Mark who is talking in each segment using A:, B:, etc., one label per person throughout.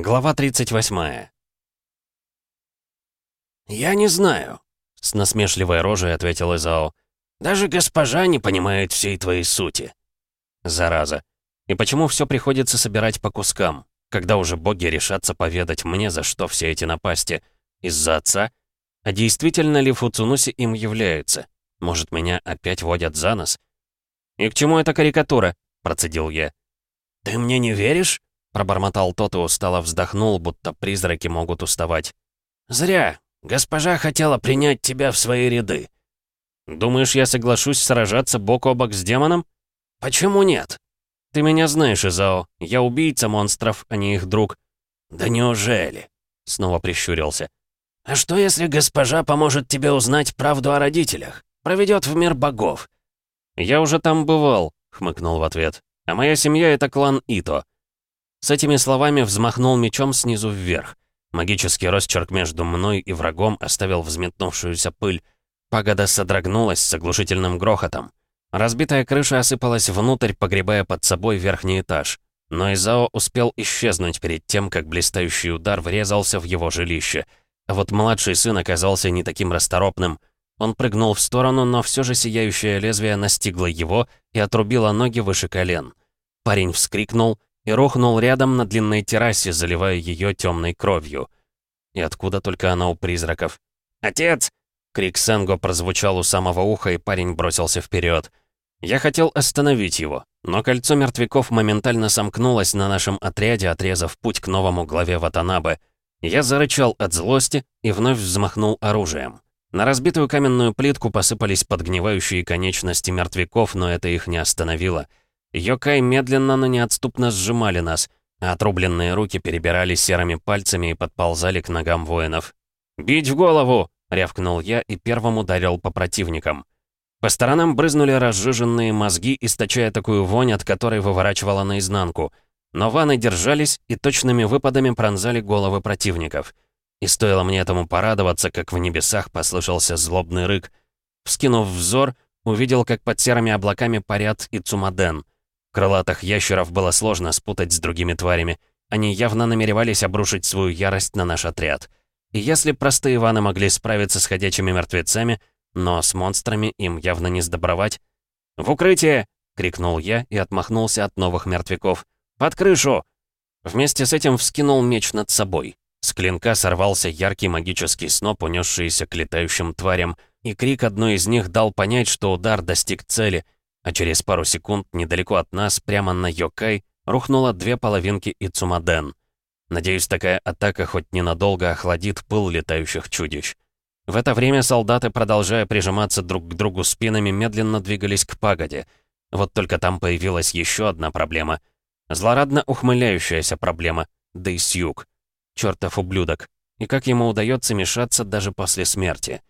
A: Глава 38.
B: «Я не знаю», —
A: с насмешливой рожей ответил Изао.
B: «Даже госпожа не понимает всей твоей сути».
A: Зараза. И почему все приходится собирать по кускам? Когда уже боги решатся поведать мне, за что все эти напасти? Из-за отца? А действительно ли Фуцунуси им является? Может, меня опять водят за нос? «И к чему эта карикатура?» — процедил я.
B: «Ты мне не веришь?»
A: Пробормотал тот и устало вздохнул, будто призраки могут уставать.
B: «Зря. Госпожа хотела принять тебя в свои ряды».
A: «Думаешь, я соглашусь сражаться бок о бок с демоном?»
B: «Почему нет?»
A: «Ты меня знаешь, Изао. Я убийца монстров, а не их друг».
B: «Да неужели?»
A: Снова прищурился.
B: «А что, если госпожа поможет тебе узнать правду о родителях? Проведет в мир богов?»
A: «Я уже там бывал», — хмыкнул в ответ. «А моя семья — это клан Ито. С этими словами взмахнул мечом снизу вверх. Магический росчерк между мной и врагом оставил взметнувшуюся пыль. Пагода содрогнулась с оглушительным грохотом. Разбитая крыша осыпалась внутрь, погребая под собой верхний этаж. Но Изао успел исчезнуть перед тем, как блистающий удар врезался в его жилище. А вот младший сын оказался не таким расторопным. Он прыгнул в сторону, но все же сияющее лезвие настигло его и отрубило ноги выше колен. Парень вскрикнул и рухнул рядом на длинной террасе, заливая ее темной кровью. И откуда только она у призраков? «Отец!» Крик Сенго прозвучал у самого уха, и парень бросился вперед. Я хотел остановить его, но кольцо мертвяков моментально сомкнулось на нашем отряде, отрезав путь к новому главе Ватанабе. Я зарычал от злости и вновь взмахнул оружием. На разбитую каменную плитку посыпались подгнивающие конечности мертвяков, но это их не остановило — Йокай медленно, но неотступно сжимали нас, а отрубленные руки перебирали серыми пальцами и подползали к ногам воинов. «Бить в голову!» — рявкнул я и первым ударил по противникам. По сторонам брызнули разжиженные мозги, источая такую вонь, от которой выворачивала наизнанку. Но ваны держались и точными выпадами пронзали головы противников. И стоило мне этому порадоваться, как в небесах послышался злобный рык. Вскинув взор, увидел, как под серыми облаками парят и Цумаден — Крылатых ящеров было сложно спутать с другими тварями. Они явно намеревались обрушить свою ярость на наш отряд. И если простые ваны могли справиться с ходячими мертвецами, но с монстрами им явно не сдобровать. «В укрытие!» — крикнул я и отмахнулся от новых мертвяков. «Под крышу!» Вместе с этим вскинул меч над собой. С клинка сорвался яркий магический сноп, унесшийся к летающим тварям, и крик одной из них дал понять, что удар достиг цели — а через пару секунд недалеко от нас, прямо на Йокай, рухнуло две половинки Ицумаден. Надеюсь, такая атака хоть ненадолго охладит пыл летающих чудищ. В это время солдаты, продолжая прижиматься друг к другу спинами, медленно двигались к пагоде. Вот только там появилась еще одна проблема. Злорадно ухмыляющаяся проблема. Дейсюк. Чертов ублюдок. И как ему удается мешаться даже после смерти?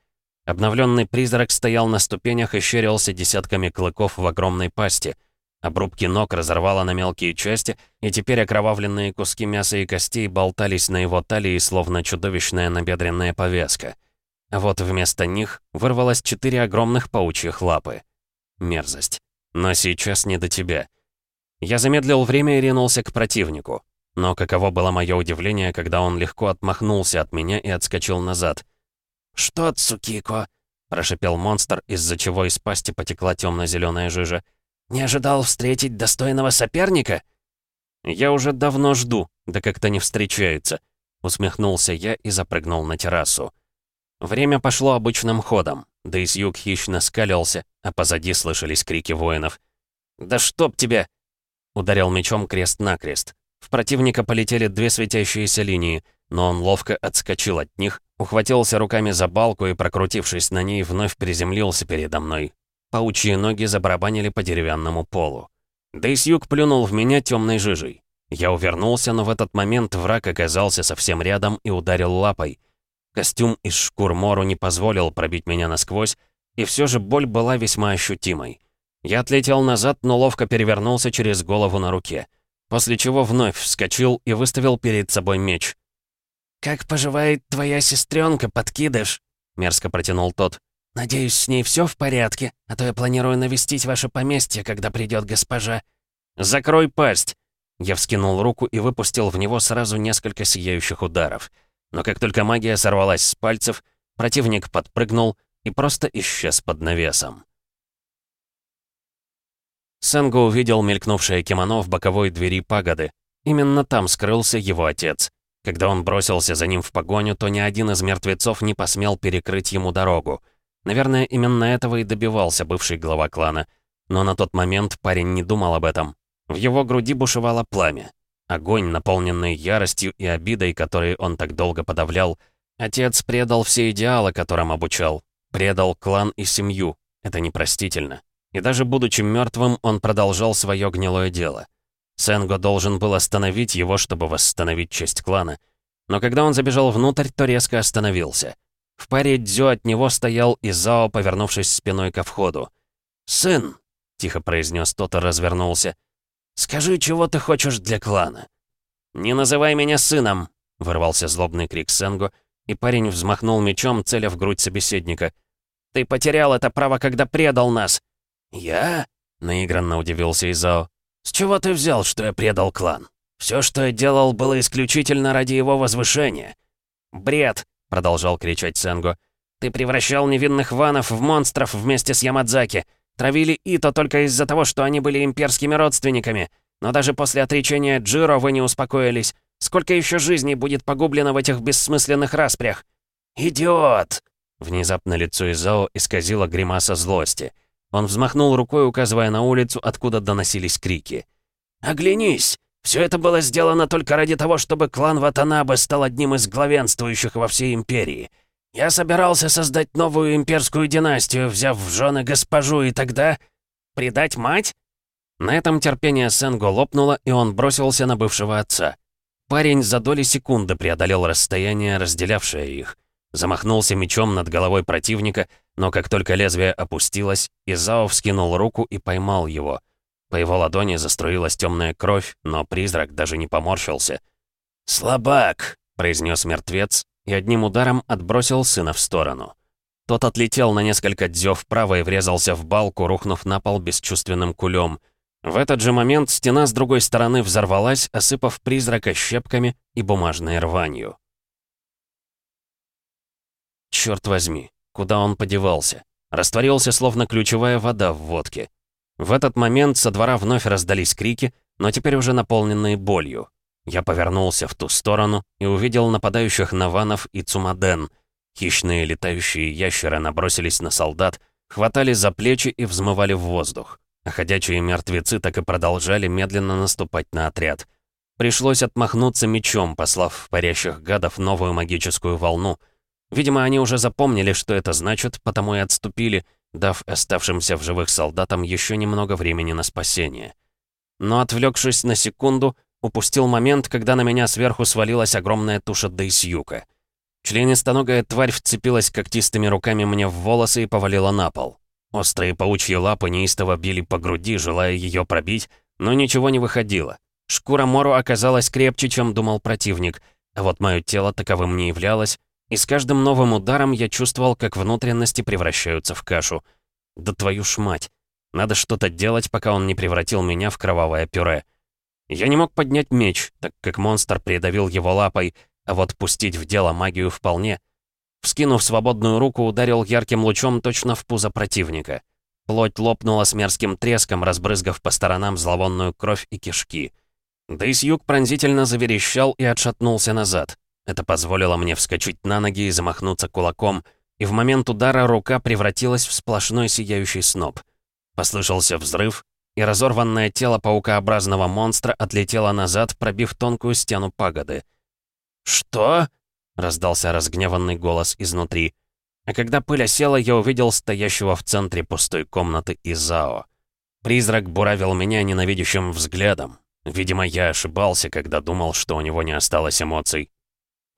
A: Обновленный призрак стоял на ступенях и щерился десятками клыков в огромной пасти. Обрубки ног разорвало на мелкие части, и теперь окровавленные куски мяса и костей болтались на его талии, словно чудовищная набедренная повязка. А вот вместо них вырвалось четыре огромных паучьих лапы. Мерзость. Но сейчас не до тебя. Я замедлил время и ринулся к противнику. Но каково было мое удивление, когда он легко отмахнулся от меня и отскочил назад — «Что, Цукико?» — прошипел монстр, из-за чего из пасти потекла темно-зеленая жижа. «Не ожидал встретить достойного соперника?» «Я уже давно жду, да как-то не встречается», — усмехнулся я и запрыгнул на террасу. Время пошло обычным ходом. Да и юг хищно скалился, а позади слышались крики воинов. «Да чтоб тебя!» Ударил мечом крест-накрест. В противника полетели две светящиеся линии, но он ловко отскочил от них, Ухватился руками за балку и, прокрутившись на ней, вновь приземлился передо мной. Паучьи ноги забарабанили по деревянному полу. Дейсюк плюнул в меня темной жижей. Я увернулся, но в этот момент враг оказался совсем рядом и ударил лапой. Костюм из шкур Мору не позволил пробить меня насквозь, и все же боль была весьма ощутимой. Я отлетел назад, но ловко перевернулся через голову на руке, после чего вновь вскочил и выставил перед собой меч — «Как поживает твоя сестренка, подкидыш?» — мерзко протянул тот. «Надеюсь, с ней все в порядке, а то я планирую навестить ваше поместье, когда придет госпожа». «Закрой пасть!» Я вскинул руку и выпустил в него сразу несколько сияющих ударов. Но как только магия сорвалась с пальцев, противник подпрыгнул и просто исчез под навесом. Сэнго увидел мелькнувшее кимоно в боковой двери пагоды. Именно там скрылся его отец. Когда он бросился за ним в погоню, то ни один из мертвецов не посмел перекрыть ему дорогу. Наверное, именно этого и добивался бывший глава клана. Но на тот момент парень не думал об этом. В его груди бушевало пламя. Огонь, наполненный яростью и обидой, которые он так долго подавлял. Отец предал все идеалы, которым обучал. Предал клан и семью. Это непростительно. И даже будучи мертвым, он продолжал свое гнилое дело. Сенго должен был остановить его, чтобы восстановить честь клана. Но когда он забежал внутрь, то резко остановился. В паре дзё от него стоял Изао, повернувшись спиной ко входу. «Сын!» — тихо произнес тот и развернулся. «Скажи, чего ты хочешь для клана?» «Не называй меня сыном!» — ворвался злобный крик Сенго, и парень взмахнул мечом, целя в грудь собеседника. «Ты потерял это право, когда предал нас!» «Я?» — наигранно удивился Изао. «С чего ты взял, что я предал клан? Все, что я делал, было исключительно ради его возвышения». «Бред!» — продолжал кричать Сенго. «Ты превращал невинных ванов в монстров вместе с Ямадзаки. Травили Ито только из-за того, что они были имперскими родственниками. Но даже после отречения Джиро вы не успокоились. Сколько еще жизней будет погублено в этих бессмысленных распрях?» «Идиот!» Внезапно лицо Изао исказило гримаса злости. Он взмахнул рукой, указывая на улицу, откуда доносились крики. «Оглянись! Все это было сделано только ради того, чтобы клан Ватанабе стал одним из главенствующих во всей империи. Я собирался создать новую имперскую династию, взяв в жены госпожу, и тогда... Предать мать?» На этом терпение Сенго лопнуло, и он бросился на бывшего отца. Парень за доли секунды преодолел расстояние, разделявшее их. Замахнулся мечом над головой противника, но как только лезвие опустилось, Изао вскинул руку и поймал его. По его ладони заструилась темная кровь, но призрак даже не поморщился. «Слабак!» — произнес мертвец и одним ударом отбросил сына в сторону. Тот отлетел на несколько дзё вправо и врезался в балку, рухнув на пол бесчувственным кулем. В этот же момент стена с другой стороны взорвалась, осыпав призрака щепками и бумажной рванью. Черт возьми, куда он подевался? Растворился, словно ключевая вода в водке. В этот момент со двора вновь раздались крики, но теперь уже наполненные болью. Я повернулся в ту сторону и увидел нападающих Наванов и Цумаден. Хищные летающие ящеры набросились на солдат, хватали за плечи и взмывали в воздух. А ходячие мертвецы так и продолжали медленно наступать на отряд. Пришлось отмахнуться мечом, послав в парящих гадов новую магическую волну — Видимо, они уже запомнили, что это значит, потому и отступили, дав оставшимся в живых солдатам еще немного времени на спасение. Но отвлекшись на секунду, упустил момент, когда на меня сверху свалилась огромная туша Дейсюка. Членистоногая тварь вцепилась когтистыми руками мне в волосы и повалила на пол. Острые паучьи лапы неистово били по груди, желая ее пробить, но ничего не выходило. Шкура Мору оказалась крепче, чем думал противник, а вот мое тело таковым не являлось, и с каждым новым ударом я чувствовал, как внутренности превращаются в кашу. Да твою ж мать. Надо что-то делать, пока он не превратил меня в кровавое пюре. Я не мог поднять меч, так как монстр придавил его лапой, а вот пустить в дело магию вполне. Вскинув свободную руку, ударил ярким лучом точно в пузо противника. Плоть лопнула с мерзким треском, разбрызгав по сторонам зловонную кровь и кишки. Дейсюк пронзительно заверещал и отшатнулся назад. Это позволило мне вскочить на ноги и замахнуться кулаком, и в момент удара рука превратилась в сплошной сияющий сноп. Послышался взрыв, и разорванное тело паукообразного монстра отлетело назад, пробив тонкую стену пагоды. «Что?» — раздался разгневанный голос изнутри. А когда пыль осела, я увидел стоящего в центре пустой комнаты Изао. Призрак буравил меня ненавидящим взглядом. Видимо, я ошибался, когда думал, что у него не осталось эмоций.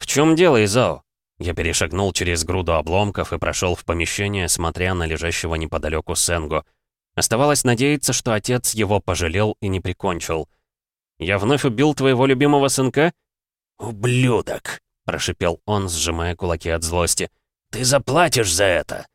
A: «В чем дело, Изао?» Я перешагнул через груду обломков и прошел в помещение, смотря на лежащего неподалеку Сенго. Оставалось надеяться, что отец его пожалел и не прикончил. «Я вновь убил твоего любимого сынка?» «Ублюдок!» — прошипел он, сжимая кулаки от злости. «Ты заплатишь за это!»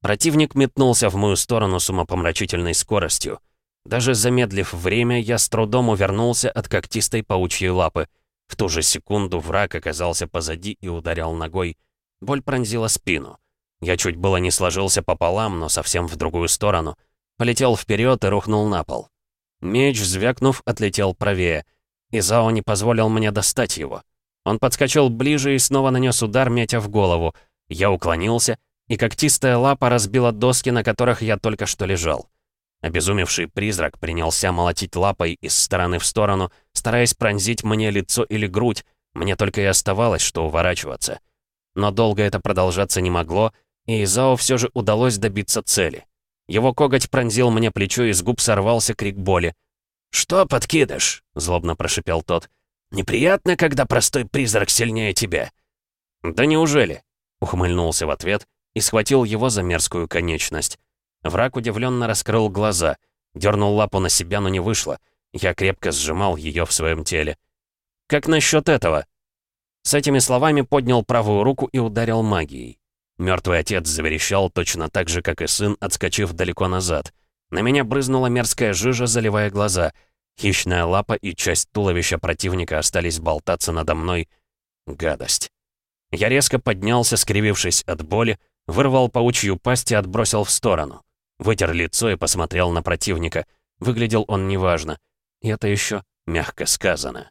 A: Противник метнулся в мою сторону с умопомрачительной скоростью. Даже замедлив время, я с трудом увернулся от когтистой паучьей лапы. В ту же секунду враг оказался позади и ударил ногой. Боль пронзила спину. Я чуть было не сложился пополам, но совсем в другую сторону. Полетел вперед и рухнул на пол. Меч, звякнув, отлетел правее. Изао не позволил мне достать его. Он подскочил ближе и снова нанес удар, метя в голову. Я уклонился, и когтистая лапа разбила доски, на которых я только что лежал. Обезумевший призрак принялся молотить лапой из стороны в сторону, стараясь пронзить мне лицо или грудь, мне только и оставалось, что уворачиваться. Но долго это продолжаться не могло, и Изао все же удалось добиться цели. Его коготь пронзил мне плечо, и с губ сорвался крик боли. «Что, подкидыш?» — злобно прошипел тот. «Неприятно, когда простой призрак сильнее тебя». «Да неужели?» — ухмыльнулся в ответ и схватил его за мерзкую конечность. Враг удивленно раскрыл глаза, дернул лапу на себя, но не вышло. Я крепко сжимал ее в своем теле. «Как насчет этого?» С этими словами поднял правую руку и ударил магией. Мертвый отец заверещал точно так же, как и сын, отскочив далеко назад. На меня брызнула мерзкая жижа, заливая глаза. Хищная лапа и часть туловища противника остались болтаться надо мной. Гадость. Я резко поднялся, скривившись от боли, вырвал паучью пасть и отбросил в сторону. Вытер лицо и посмотрел на противника. Выглядел он неважно. И это еще мягко сказано.